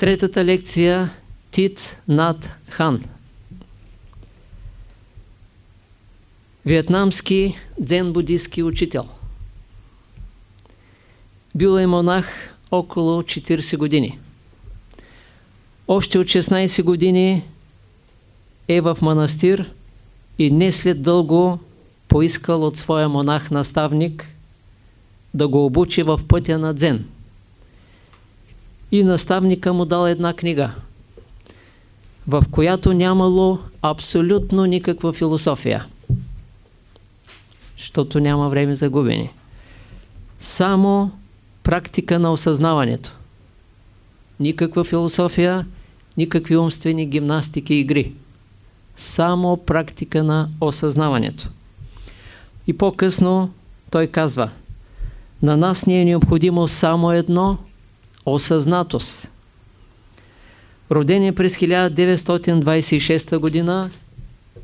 Третата лекция Тит Над Хан. Виетнамски дзен-будистски учител. Бил е монах около 40 години. Още от 16 години е в манастир и не след дълго поискал от своя монах-наставник да го обучи в пътя на дзен. И наставника му дал една книга, в която нямало абсолютно никаква философия, защото няма време за губени. Само практика на осъзнаването. Никаква философия, никакви умствени гимнастики игри. Само практика на осъзнаването. И по-късно той казва, на нас ни е необходимо само едно – осъзнатост. Роден е през 1926 година,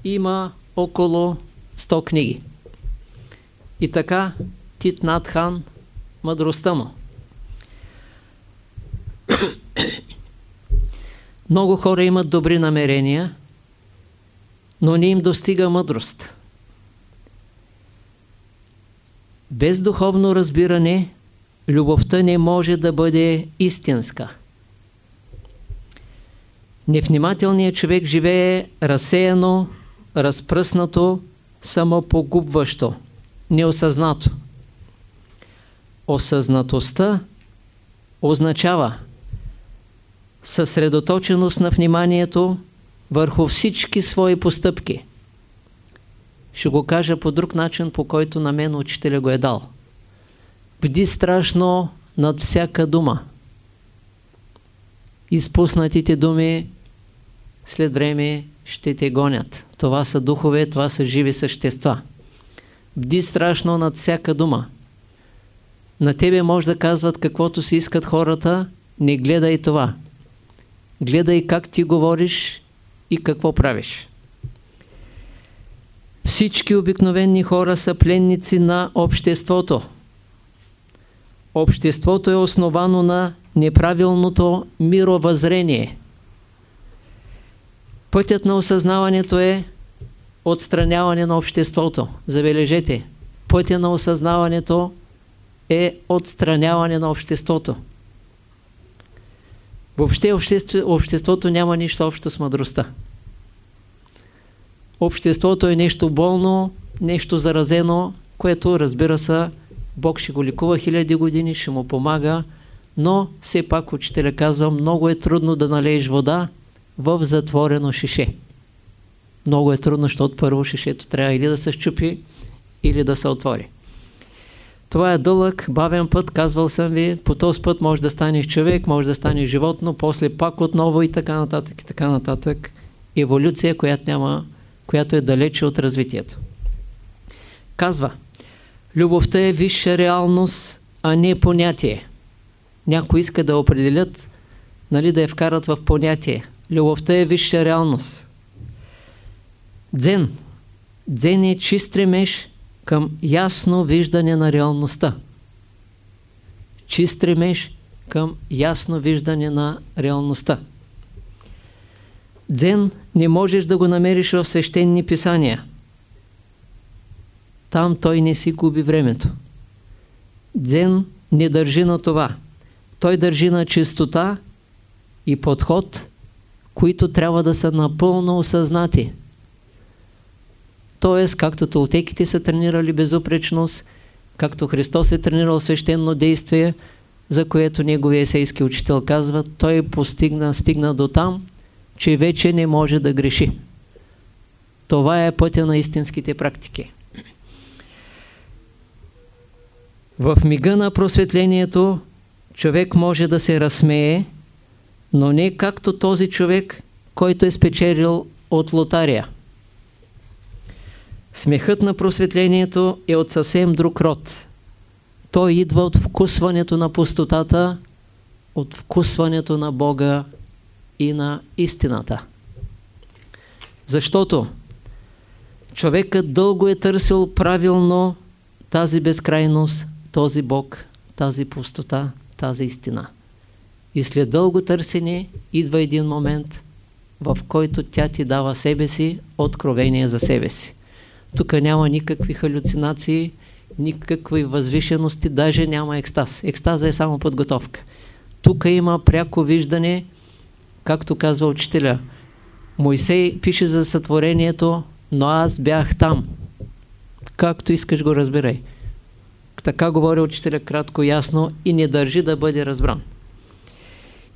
има около 100 книги. И така Тит Надхан, мъдростта му. Много хора имат добри намерения, но не им достига мъдрост. Без духовно разбиране, любовта не може да бъде истинска. Невнимателният човек живее разсеяно, разпръснато, самопогубващо, неосъзнато. Осъзнатостта означава съсредоточеност на вниманието върху всички свои постъпки. Ще го кажа по друг начин, по който на мен учителя го е дал. Бди страшно над всяка дума. Изпуснатите думи след време ще те гонят. Това са духове, това са живи същества. Бди страшно над всяка дума. На тебе може да казват каквото си искат хората, не гледай това. Гледай как ти говориш и какво правиш. Всички обикновени хора са пленници на обществото. Обществото е основано на неправилното мировъззрение. Пътят на осъзнаването е отстраняване на обществото. Забележете, пътя на осъзнаването е отстраняване на обществото. Въобще обществото няма нищо общо с мъдростта. Обществото е нещо болно, нещо заразено, което разбира се, Бог ще го ликува хиляди години, ще му помага, но все пак учителя казва, много е трудно да налееш вода в затворено шише. Много е трудно, защото първо шишето трябва или да се щупи, или да се отвори. Това е дълъг, бавен път, казвал съм ви, по този път може да станеш човек, може да станеш животно, после пак отново и така нататък, и така нататък. Еволюция, която, няма, която е далече от развитието. Казва, любовта е висша реалност, а не понятие. Някои иска да определят, нали, да я вкарат в понятие. Любовта е висша реалност. Дзен. Дзен е чист стремеж към ясно виждане на реалността. Чи стремеш към ясно виждане на реалността. Дзен не можеш да го намериш в свещени писания. Там той не си губи времето. Дзен не държи на това. Той държи на чистота и подход, които трябва да са напълно осъзнати. Тоест, както толтеките са тренирали безупречност, както Христос е тренирал свещено действие, за което неговия есейски учител казва, той постигна, стигна до там, че вече не може да греши. Това е пътя на истинските практики. В мига на просветлението човек може да се разсмее, но не както този човек, който е спечелил от лотария. Смехът на просветлението е от съвсем друг род. Той идва от вкусването на пустотата, от вкусването на Бога и на истината. Защото човекът дълго е търсил правилно тази безкрайност, този Бог, тази пустота, тази истина. И след дълго търсене идва един момент, в който тя ти дава себе си, откровение за себе си. Тук няма никакви халюцинации, никакви възвишености, даже няма екстаз. Екстаза е само подготовка. Тук има пряко виждане, както казва учителя. Мойсей пише за сътворението, но аз бях там. Както искаш го разбирай. Така говори учителя кратко, ясно и не държи да бъде разбран.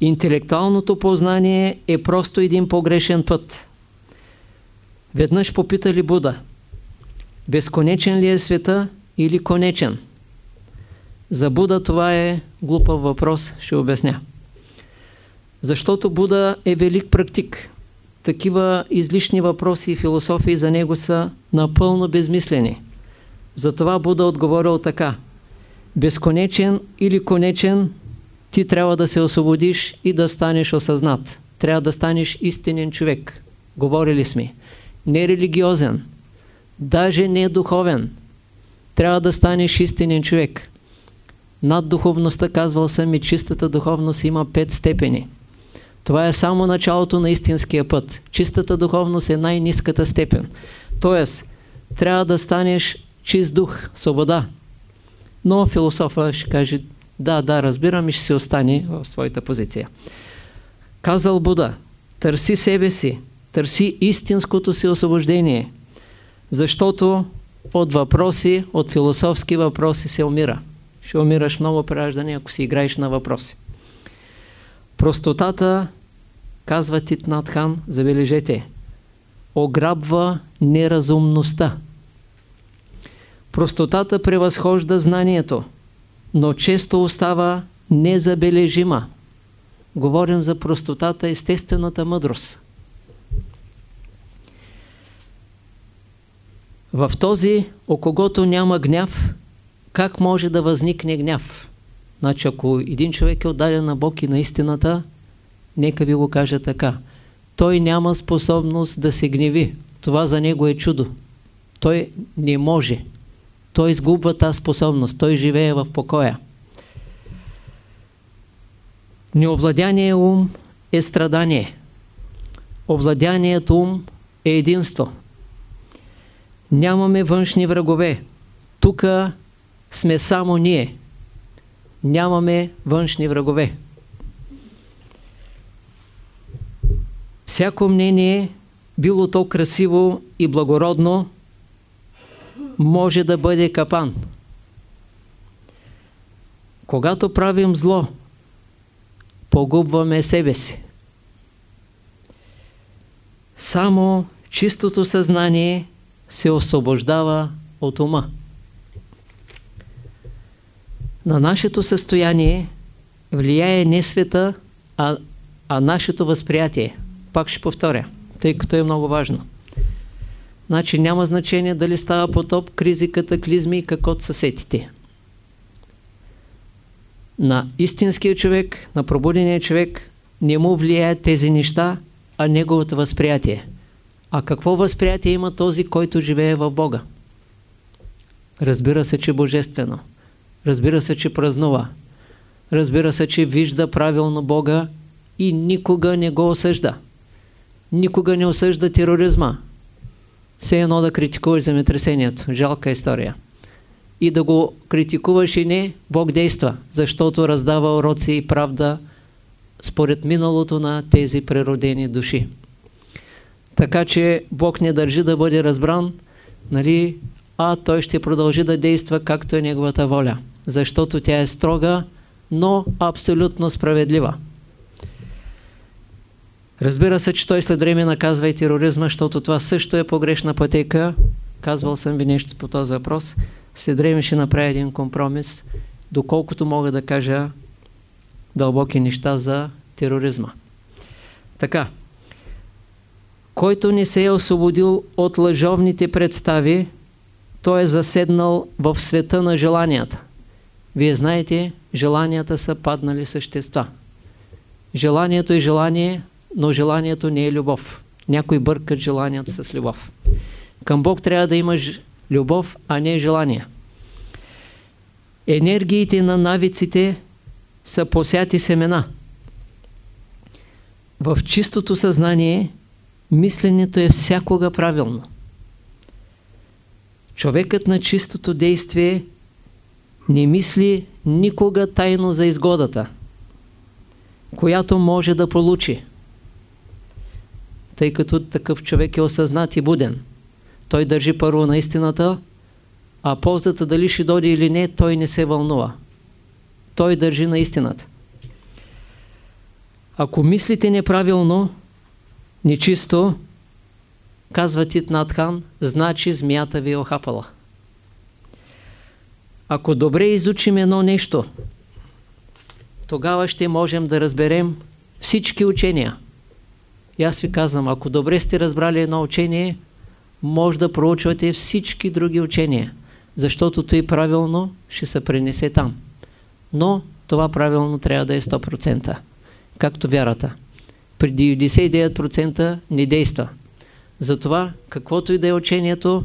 Интелектуалното познание е просто един погрешен път. Веднъж попитали Буда, безконечен ли е света или конечен? За Буда това е глупав въпрос, ще обясня. Защото Буда е велик практик. Такива излишни въпроси и философии за него са напълно безмислени. Затова Буда отговорил така. Безконечен или конечен, ти трябва да се освободиш и да станеш осъзнат. Трябва да станеш истинен човек. Говорили сме. Не религиозен, даже не духовен. Трябва да станеш истинен човек. Над духовността, казвал съм и чистата духовност има пет степени. Това е само началото на истинския път. Чистата духовност е най-низката степен. Тоест, трябва да станеш чист дух, свобода. Но философа ще каже, да, да, разбирам и ще си остане в своята позиция. Казал Буда, търси себе си, търси истинското си освобождение, защото от въпроси, от философски въпроси се умира. Ще умираш много прераждане, ако си играеш на въпроси. Простотата, казва Титнатхан, забележете, ограбва неразумността. Простотата превъзхожда знанието, но често остава незабележима. Говорим за простотата, естествената мъдрост. В този, о когото няма гняв, как може да възникне гняв? Значи, ако един човек е отдаден на Бог и на истината, нека ви го кажа така. Той няма способност да се гневи. Това за него е чудо. Той не може. Той изгубва тази способност. Той живее в покоя. Неовладяние ум е страдание. Овладянието ум е единство. Нямаме външни врагове. Тук сме само ние. Нямаме външни врагове. Всяко мнение, било то красиво и благородно, може да бъде капан. Когато правим зло, погубваме себе си. Само чистото съзнание се освобождава от ума. На нашето състояние влияе не света, а, а нашето възприятие. Пак ще повторя, тъй като е много важно. Значи няма значение дали става потоп, кризи, катаклизми и каквото са сетите. На истинския човек, на пробудения човек не му влияят тези неща, а неговото възприятие. А какво възприятие има този, който живее в Бога? Разбира се, че божествено. Разбира се, че празнува. Разбира се, че вижда правилно Бога и никога не го осъжда. Никога не осъжда тероризма. Все едно да критикуваш земетресението. Жалка история. И да го критикуваш и не, Бог действа, защото раздава уроци и правда според миналото на тези природени души. Така че Бог не държи да бъде разбран, нали, а Той ще продължи да действа както е Неговата воля. Защото тя е строга, но абсолютно справедлива. Разбира се, че той след време наказва и тероризма, защото това също е погрешна пътека. Казвал съм ви нещо по този въпрос. След време ще направя един компромис, доколкото мога да кажа дълбоки неща за тероризма. Така, който не се е освободил от лъжовните представи, той е заседнал в света на желанията. Вие знаете, желанията са паднали същества. Желанието е желание, но желанието не е любов. Някой бъркат желанието с любов. Към Бог трябва да имаш любов, а не желание. Енергиите на навиците са посяти семена. в чистото съзнание мисленето е всякога правилно. Човекът на чистото действие не мисли никога тайно за изгодата, която може да получи. Тъй като такъв човек е осъзнат и буден. Той държи първо на истината, а ползата дали ще дойде или не, той не се вълнува. Той държи на истината. Ако мислите неправилно, нечисто, казва Тит Надхан, значи змията ви е охапала. Ако добре изучим едно нещо, тогава ще можем да разберем всички учения. И аз ви казвам, ако добре сте разбрали едно учение, може да проучвате всички други учения, защото той правилно ще се пренесе там. Но това правилно трябва да е 100%, както вярата. При 99% не действа. Затова, каквото и да е учението,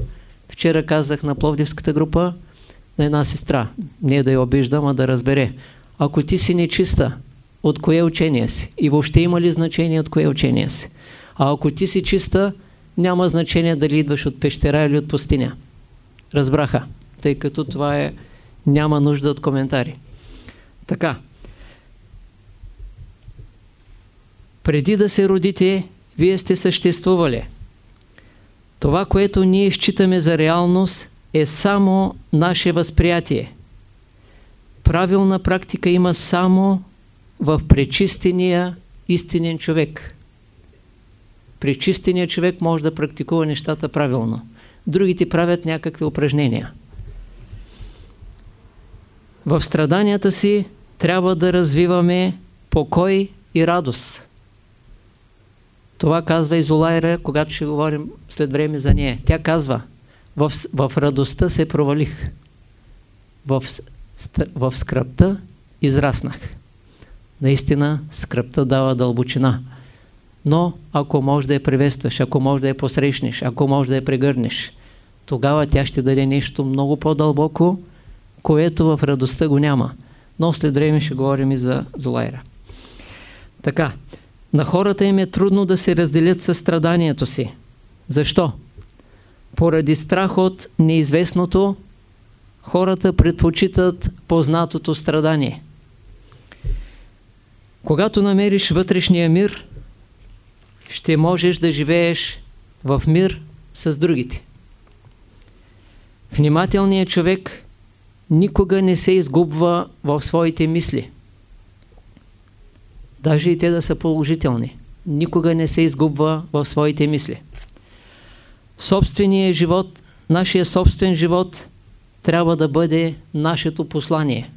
вчера казах на Пловдивската група, на една сестра, не да я обиждам, а да разбере. Ако ти си нечиста, от кое учение си? И въобще има ли значение от кое учение си? А ако ти си чиста, няма значение дали идваш от пещера или от пустиня. Разбраха, тъй като това е, няма нужда от коментари. Така. Преди да се родите, вие сте съществували. Това, което ние считаме за реалност, е само наше възприятие. Правилна практика има само в пречистения истинен човек. Пречистения човек може да практикува нещата правилно. Другите правят някакви упражнения. В страданията си трябва да развиваме покой и радост. Това казва Изолайра, когато ще говорим след време за нея. Тя казва, в, в радостта се провалих, в, в скръпта израснах. Наистина скръпта дава дълбочина. Но ако може да я приветстваш, ако може да я посрещнеш, ако може да я прегърнеш, тогава тя ще даде нещо много по-дълбоко, което в радостта го няма. Но след време ще говорим и за Золайра. Така, на хората им е трудно да се разделят със страданието си. Защо? Поради страх от неизвестното, хората предпочитат познатото страдание. Когато намериш вътрешния мир, ще можеш да живееш в мир с другите. Внимателният човек никога не се изгубва в своите мисли. Даже и те да са положителни. Никога не се изгубва в своите мисли. Собственият живот, нашия собствен живот трябва да бъде нашето послание.